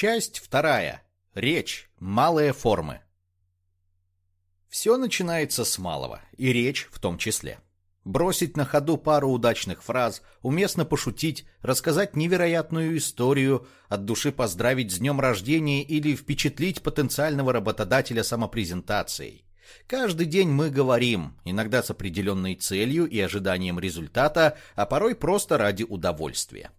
Часть вторая. Речь. Малые формы. Все начинается с малого, и речь в том числе. Бросить на ходу пару удачных фраз, уместно пошутить, рассказать невероятную историю, от души поздравить с днем рождения или впечатлить потенциального работодателя самопрезентацией. Каждый день мы говорим, иногда с определенной целью и ожиданием результата, а порой просто ради удовольствия.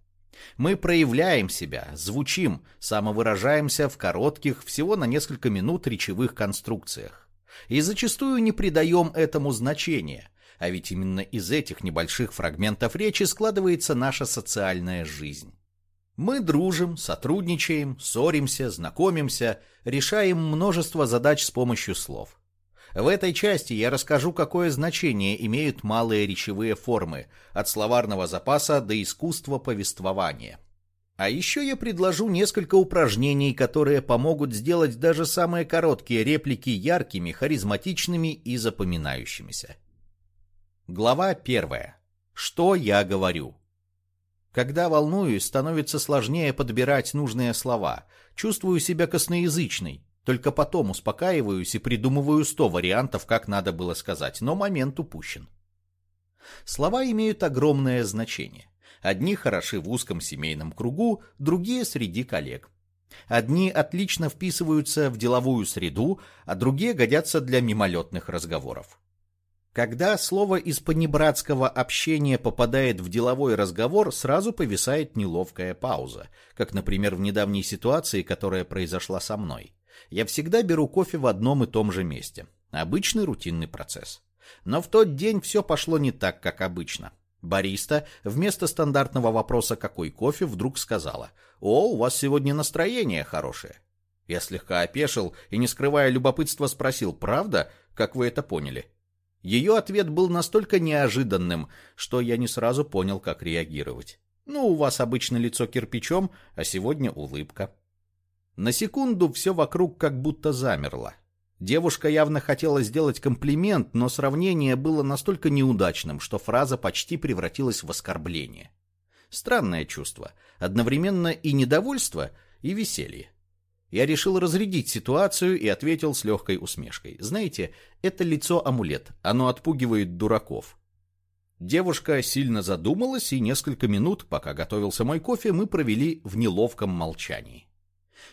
Мы проявляем себя, звучим, самовыражаемся в коротких, всего на несколько минут речевых конструкциях. И зачастую не придаем этому значения, а ведь именно из этих небольших фрагментов речи складывается наша социальная жизнь. Мы дружим, сотрудничаем, ссоримся, знакомимся, решаем множество задач с помощью слов. В этой части я расскажу, какое значение имеют малые речевые формы, от словарного запаса до искусства повествования. А еще я предложу несколько упражнений, которые помогут сделать даже самые короткие реплики яркими, харизматичными и запоминающимися. Глава первая. Что я говорю? Когда волнуюсь, становится сложнее подбирать нужные слова. Чувствую себя косноязычной. Только потом успокаиваюсь и придумываю сто вариантов, как надо было сказать, но момент упущен. Слова имеют огромное значение. Одни хороши в узком семейном кругу, другие среди коллег. Одни отлично вписываются в деловую среду, а другие годятся для мимолетных разговоров. Когда слово из понебратского общения попадает в деловой разговор, сразу повисает неловкая пауза, как, например, в недавней ситуации, которая произошла со мной. Я всегда беру кофе в одном и том же месте. Обычный рутинный процесс. Но в тот день все пошло не так, как обычно. Бариста вместо стандартного вопроса «какой кофе?» вдруг сказала «О, у вас сегодня настроение хорошее». Я слегка опешил и, не скрывая любопытства, спросил «Правда? Как вы это поняли?» Ее ответ был настолько неожиданным, что я не сразу понял, как реагировать. «Ну, у вас обычно лицо кирпичом, а сегодня улыбка». На секунду все вокруг как будто замерло. Девушка явно хотела сделать комплимент, но сравнение было настолько неудачным, что фраза почти превратилась в оскорбление. Странное чувство. Одновременно и недовольство, и веселье. Я решил разрядить ситуацию и ответил с легкой усмешкой. Знаете, это лицо амулет, оно отпугивает дураков. Девушка сильно задумалась, и несколько минут, пока готовился мой кофе, мы провели в неловком молчании.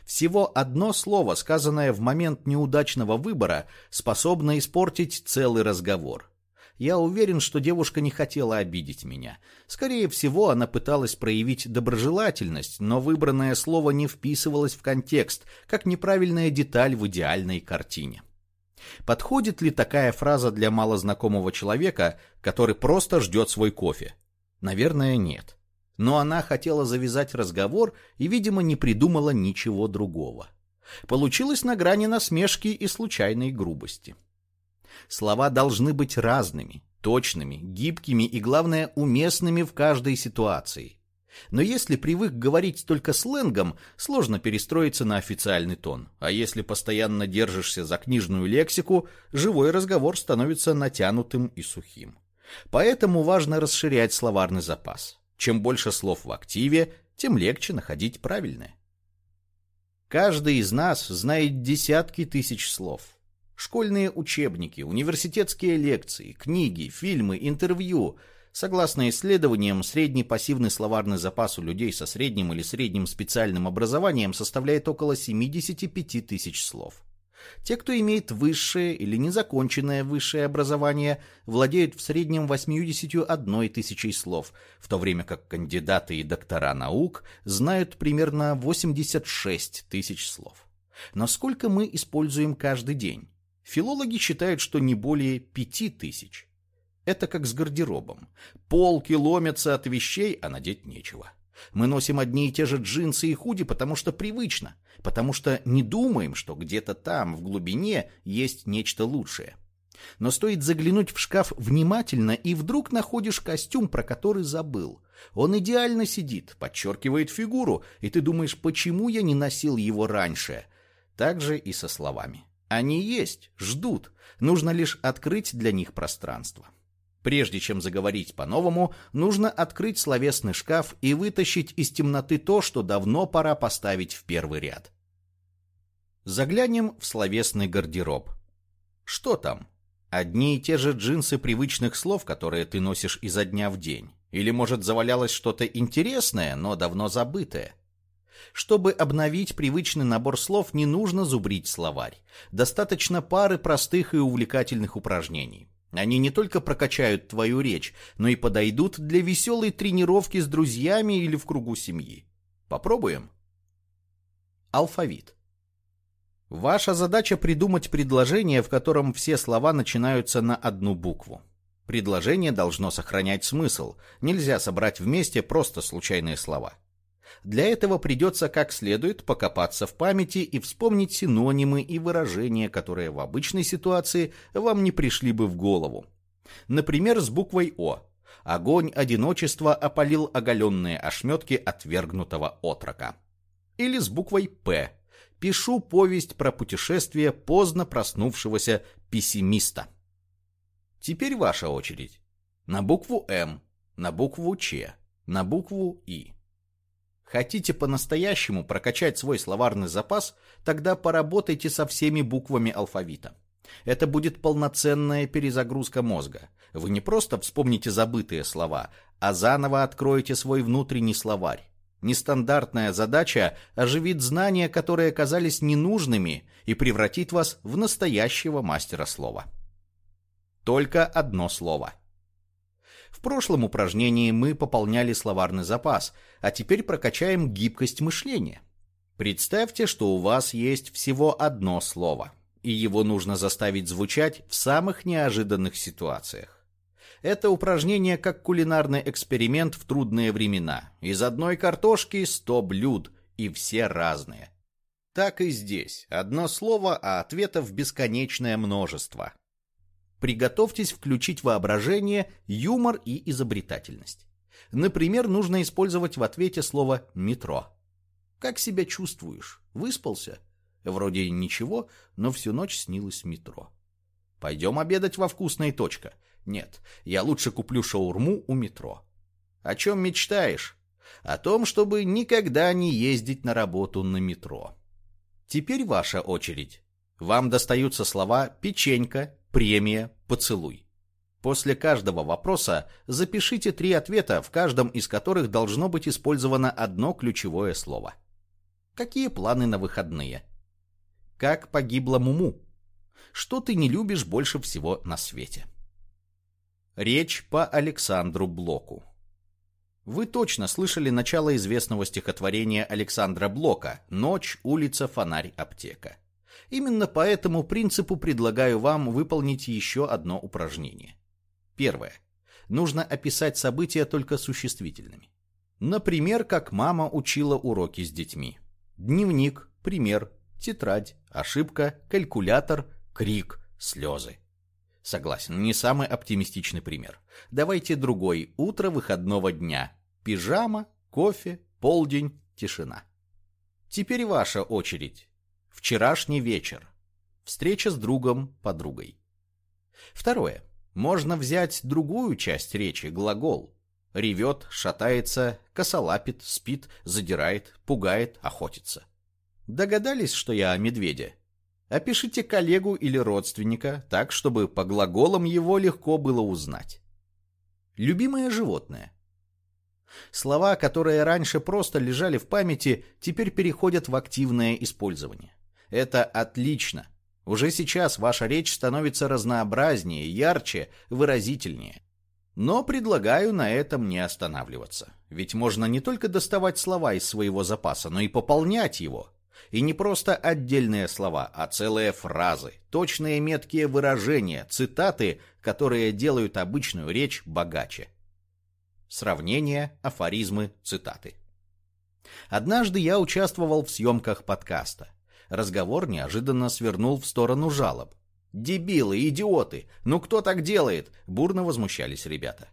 Всего одно слово, сказанное в момент неудачного выбора, способно испортить целый разговор. Я уверен, что девушка не хотела обидеть меня. Скорее всего, она пыталась проявить доброжелательность, но выбранное слово не вписывалось в контекст, как неправильная деталь в идеальной картине. Подходит ли такая фраза для малознакомого человека, который просто ждет свой кофе? Наверное, нет но она хотела завязать разговор и, видимо, не придумала ничего другого. Получилось на грани насмешки и случайной грубости. Слова должны быть разными, точными, гибкими и, главное, уместными в каждой ситуации. Но если привык говорить только сленгом, сложно перестроиться на официальный тон. А если постоянно держишься за книжную лексику, живой разговор становится натянутым и сухим. Поэтому важно расширять словарный запас. Чем больше слов в активе, тем легче находить правильное. Каждый из нас знает десятки тысяч слов. Школьные учебники, университетские лекции, книги, фильмы, интервью. Согласно исследованиям, средний пассивный словарный запас у людей со средним или средним специальным образованием составляет около 75 тысяч слов. Те, кто имеет высшее или незаконченное высшее образование, владеют в среднем 81 тысячей слов, в то время как кандидаты и доктора наук знают примерно 86 тысяч слов. Но сколько мы используем каждый день? Филологи считают, что не более 5 тысяч. Это как с гардеробом. Полки ломятся от вещей, а надеть нечего. Мы носим одни и те же джинсы и худи, потому что привычно, потому что не думаем, что где-то там, в глубине, есть нечто лучшее. Но стоит заглянуть в шкаф внимательно, и вдруг находишь костюм, про который забыл. Он идеально сидит, подчеркивает фигуру, и ты думаешь, почему я не носил его раньше? Так же и со словами. Они есть, ждут, нужно лишь открыть для них пространство. Прежде чем заговорить по-новому, нужно открыть словесный шкаф и вытащить из темноты то, что давно пора поставить в первый ряд. Заглянем в словесный гардероб. Что там? Одни и те же джинсы привычных слов, которые ты носишь изо дня в день. Или, может, завалялось что-то интересное, но давно забытое. Чтобы обновить привычный набор слов, не нужно зубрить словарь. Достаточно пары простых и увлекательных упражнений. Они не только прокачают твою речь, но и подойдут для веселой тренировки с друзьями или в кругу семьи. Попробуем? Алфавит. Ваша задача придумать предложение, в котором все слова начинаются на одну букву. Предложение должно сохранять смысл, нельзя собрать вместе просто случайные слова. Для этого придется как следует покопаться в памяти и вспомнить синонимы и выражения, которые в обычной ситуации вам не пришли бы в голову. Например, с буквой «О». Огонь одиночества опалил оголенные ошметки отвергнутого отрока. Или с буквой «П». Пишу повесть про путешествие поздно проснувшегося пессимиста. Теперь ваша очередь. На букву «М», на букву «Ч», на букву «И». Хотите по-настоящему прокачать свой словарный запас, тогда поработайте со всеми буквами алфавита. Это будет полноценная перезагрузка мозга. Вы не просто вспомните забытые слова, а заново откроете свой внутренний словарь. Нестандартная задача оживит знания, которые оказались ненужными, и превратит вас в настоящего мастера слова. Только одно слово – в прошлом упражнении мы пополняли словарный запас, а теперь прокачаем гибкость мышления. Представьте, что у вас есть всего одно слово, и его нужно заставить звучать в самых неожиданных ситуациях. Это упражнение как кулинарный эксперимент в трудные времена. Из одной картошки сто блюд, и все разные. Так и здесь. Одно слово, а ответов бесконечное множество. Приготовьтесь включить воображение, юмор и изобретательность. Например, нужно использовать в ответе слово «метро». Как себя чувствуешь? Выспался? Вроде ничего, но всю ночь снилось метро. Пойдем обедать во вкусной точка. Нет, я лучше куплю шаурму у метро. О чем мечтаешь? О том, чтобы никогда не ездить на работу на метро. Теперь ваша очередь. Вам достаются слова «печенька», Премия «Поцелуй». После каждого вопроса запишите три ответа, в каждом из которых должно быть использовано одно ключевое слово. Какие планы на выходные? Как погибла Муму? Что ты не любишь больше всего на свете? Речь по Александру Блоку. Вы точно слышали начало известного стихотворения Александра Блока «Ночь, улица, фонарь, аптека». Именно по этому принципу предлагаю вам выполнить еще одно упражнение. Первое. Нужно описать события только существительными. Например, как мама учила уроки с детьми. Дневник, пример, тетрадь, ошибка, калькулятор, крик, слезы. Согласен, не самый оптимистичный пример. Давайте другой. Утро выходного дня. Пижама, кофе, полдень, тишина. Теперь ваша очередь. Вчерашний вечер. Встреча с другом, подругой. Второе. Можно взять другую часть речи, глагол. Ревет, шатается, косолапит, спит, задирает, пугает, охотится. Догадались, что я о медведе? Опишите коллегу или родственника так, чтобы по глаголам его легко было узнать. Любимое животное. Слова, которые раньше просто лежали в памяти, теперь переходят в активное использование. Это отлично. Уже сейчас ваша речь становится разнообразнее, ярче, выразительнее. Но предлагаю на этом не останавливаться. Ведь можно не только доставать слова из своего запаса, но и пополнять его. И не просто отдельные слова, а целые фразы, точные меткие выражения, цитаты, которые делают обычную речь богаче. Сравнения, афоризмы, цитаты. Однажды я участвовал в съемках подкаста разговор неожиданно свернул в сторону жалоб. «Дебилы, идиоты! Ну кто так делает?» – бурно возмущались ребята.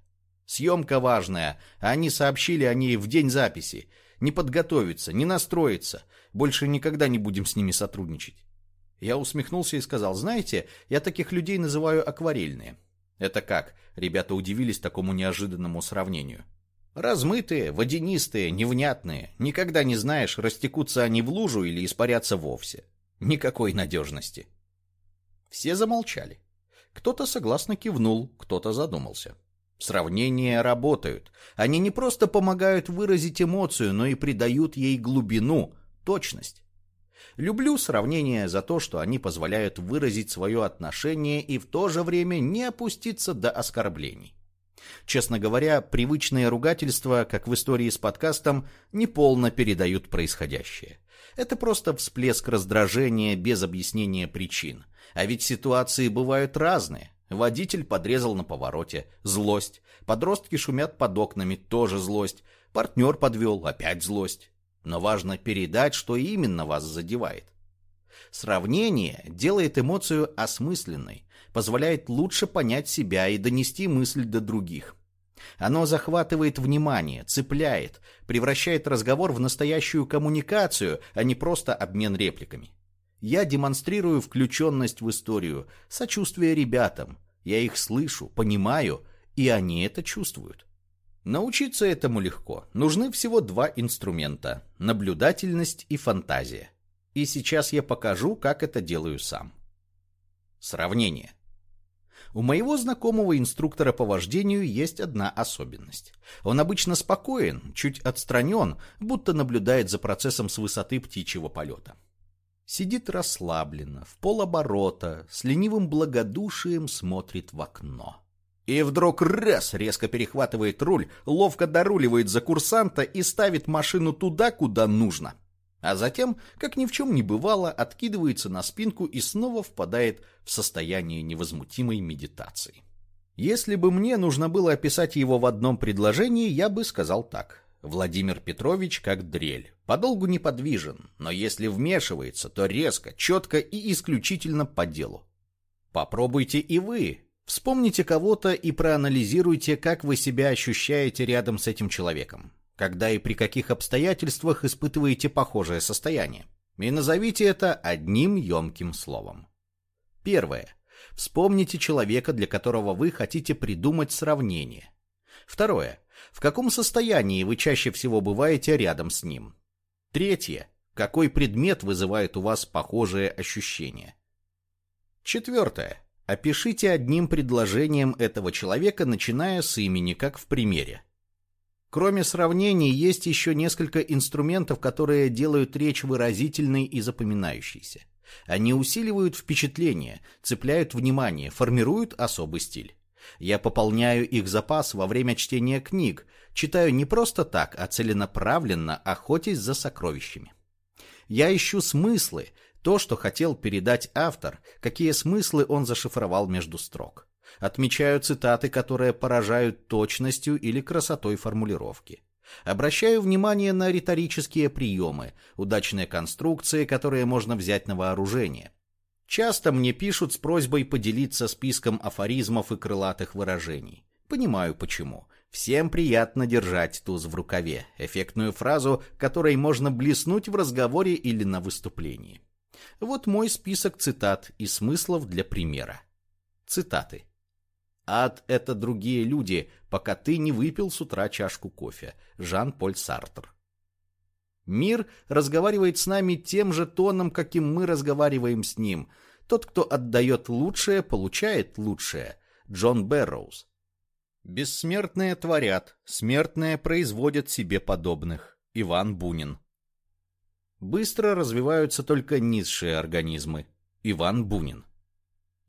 «Съемка важная, они сообщили о ней в день записи. Не подготовиться, не настроиться. Больше никогда не будем с ними сотрудничать». Я усмехнулся и сказал, «Знаете, я таких людей называю акварельные. Это как? Ребята удивились такому неожиданному сравнению. Размытые, водянистые, невнятные. Никогда не знаешь, растекутся они в лужу или испарятся вовсе. Никакой надежности. Все замолчали. Кто-то согласно кивнул, кто-то задумался. Сравнения работают. Они не просто помогают выразить эмоцию, но и придают ей глубину, точность. Люблю сравнения за то, что они позволяют выразить свое отношение и в то же время не опуститься до оскорблений. Честно говоря, привычные ругательства, как в истории с подкастом, неполно передают происходящее. Это просто всплеск раздражения без объяснения причин. А ведь ситуации бывают разные. Водитель подрезал на повороте. Злость. Подростки шумят под окнами. Тоже злость. Партнер подвел. Опять злость. Но важно передать, что именно вас задевает. Сравнение делает эмоцию осмысленной, позволяет лучше понять себя и донести мысль до других. Оно захватывает внимание, цепляет, превращает разговор в настоящую коммуникацию, а не просто обмен репликами. Я демонстрирую включенность в историю, сочувствие ребятам. Я их слышу, понимаю, и они это чувствуют. Научиться этому легко. Нужны всего два инструмента – наблюдательность и фантазия. И сейчас я покажу, как это делаю сам. Сравнение. У моего знакомого инструктора по вождению есть одна особенность. Он обычно спокоен, чуть отстранен, будто наблюдает за процессом с высоты птичьего полета. Сидит расслабленно, в полоборота, с ленивым благодушием смотрит в окно. И вдруг раз резко перехватывает руль, ловко доруливает за курсанта и ставит машину туда, куда нужно. А затем, как ни в чем не бывало, откидывается на спинку и снова впадает в состояние невозмутимой медитации. Если бы мне нужно было описать его в одном предложении, я бы сказал так. Владимир Петрович как дрель. Подолгу неподвижен, но если вмешивается, то резко, четко и исключительно по делу. Попробуйте и вы, Вспомните кого-то и проанализируйте, как вы себя ощущаете рядом с этим человеком, когда и при каких обстоятельствах испытываете похожее состояние. И назовите это одним емким словом. Первое. Вспомните человека, для которого вы хотите придумать сравнение. Второе. В каком состоянии вы чаще всего бываете рядом с ним? Третье. Какой предмет вызывает у вас похожее ощущение? Четвертое. Опишите одним предложением этого человека, начиная с имени, как в примере. Кроме сравнений, есть еще несколько инструментов, которые делают речь выразительной и запоминающейся. Они усиливают впечатление, цепляют внимание, формируют особый стиль. Я пополняю их запас во время чтения книг, читаю не просто так, а целенаправленно, охотясь за сокровищами. Я ищу смыслы, то, что хотел передать автор, какие смыслы он зашифровал между строк. Отмечаю цитаты, которые поражают точностью или красотой формулировки. Обращаю внимание на риторические приемы, удачные конструкции, которые можно взять на вооружение. Часто мне пишут с просьбой поделиться списком афоризмов и крылатых выражений. Понимаю почему. Всем приятно держать туз в рукаве, эффектную фразу, которой можно блеснуть в разговоре или на выступлении. Вот мой список цитат и смыслов для примера. Цитаты. «Ад — это другие люди, пока ты не выпил с утра чашку кофе». Жан-Поль Сартр. Мир разговаривает с нами тем же тоном, каким мы разговариваем с ним. Тот, кто отдает лучшее, получает лучшее. Джон Бэрроуз. Бессмертные творят, смертные производят себе подобных. Иван Бунин. Быстро развиваются только низшие организмы. Иван Бунин.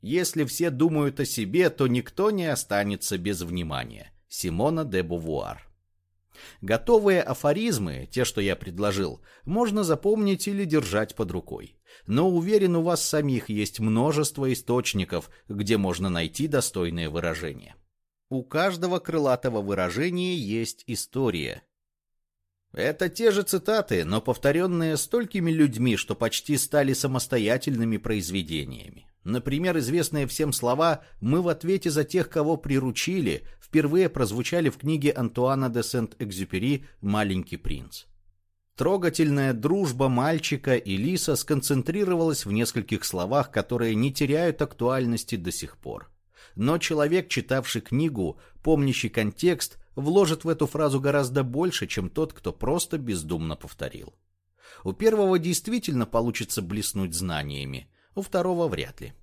Если все думают о себе, то никто не останется без внимания. Симона де Бувуар. Готовые афоризмы, те, что я предложил, можно запомнить или держать под рукой. Но уверен, у вас самих есть множество источников, где можно найти достойные выражения. У каждого крылатого выражения есть история, это те же цитаты, но повторенные столькими людьми, что почти стали самостоятельными произведениями. Например, известные всем слова «мы в ответе за тех, кого приручили» впервые прозвучали в книге Антуана де Сент-Экзюпери «Маленький принц». Трогательная дружба мальчика и лиса сконцентрировалась в нескольких словах, которые не теряют актуальности до сих пор. Но человек, читавший книгу, помнящий контекст, вложит в эту фразу гораздо больше, чем тот, кто просто бездумно повторил. У первого действительно получится блеснуть знаниями, у второго вряд ли.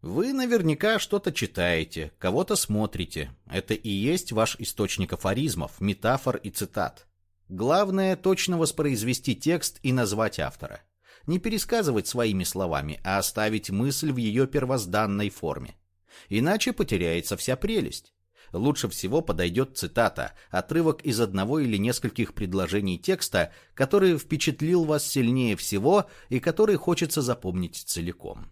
Вы наверняка что-то читаете, кого-то смотрите. Это и есть ваш источник афоризмов, метафор и цитат. Главное – точно воспроизвести текст и назвать автора. Не пересказывать своими словами, а оставить мысль в ее первозданной форме. Иначе потеряется вся прелесть лучше всего подойдет цитата, отрывок из одного или нескольких предложений текста, который впечатлил вас сильнее всего и который хочется запомнить целиком.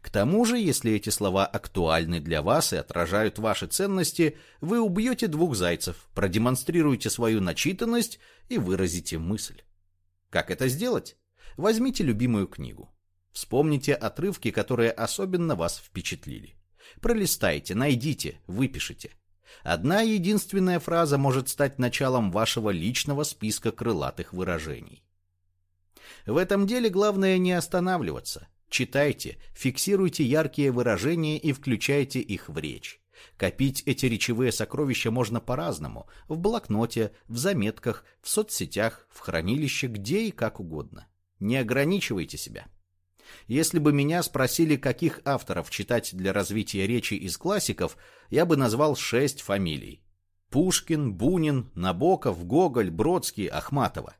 К тому же, если эти слова актуальны для вас и отражают ваши ценности, вы убьете двух зайцев, продемонстрируете свою начитанность и выразите мысль. Как это сделать? Возьмите любимую книгу. Вспомните отрывки, которые особенно вас впечатлили. Пролистайте, найдите, выпишите. Одна единственная фраза может стать началом вашего личного списка крылатых выражений. В этом деле главное не останавливаться. Читайте, фиксируйте яркие выражения и включайте их в речь. Копить эти речевые сокровища можно по-разному – в блокноте, в заметках, в соцсетях, в хранилище, где и как угодно. Не ограничивайте себя. Если бы меня спросили, каких авторов читать для развития речи из классиков, я бы назвал шесть фамилий. Пушкин, Бунин, Набоков, Гоголь, Бродский, Ахматова.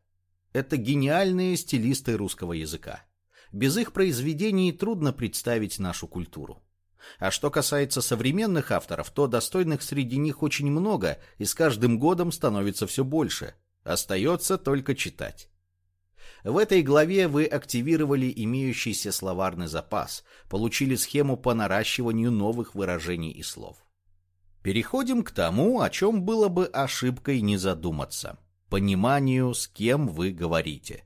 Это гениальные стилисты русского языка. Без их произведений трудно представить нашу культуру. А что касается современных авторов, то достойных среди них очень много, и с каждым годом становится все больше. Остается только читать. В этой главе вы активировали имеющийся словарный запас, получили схему по наращиванию новых выражений и слов. Переходим к тому, о чем было бы ошибкой не задуматься. Пониманию, с кем вы говорите.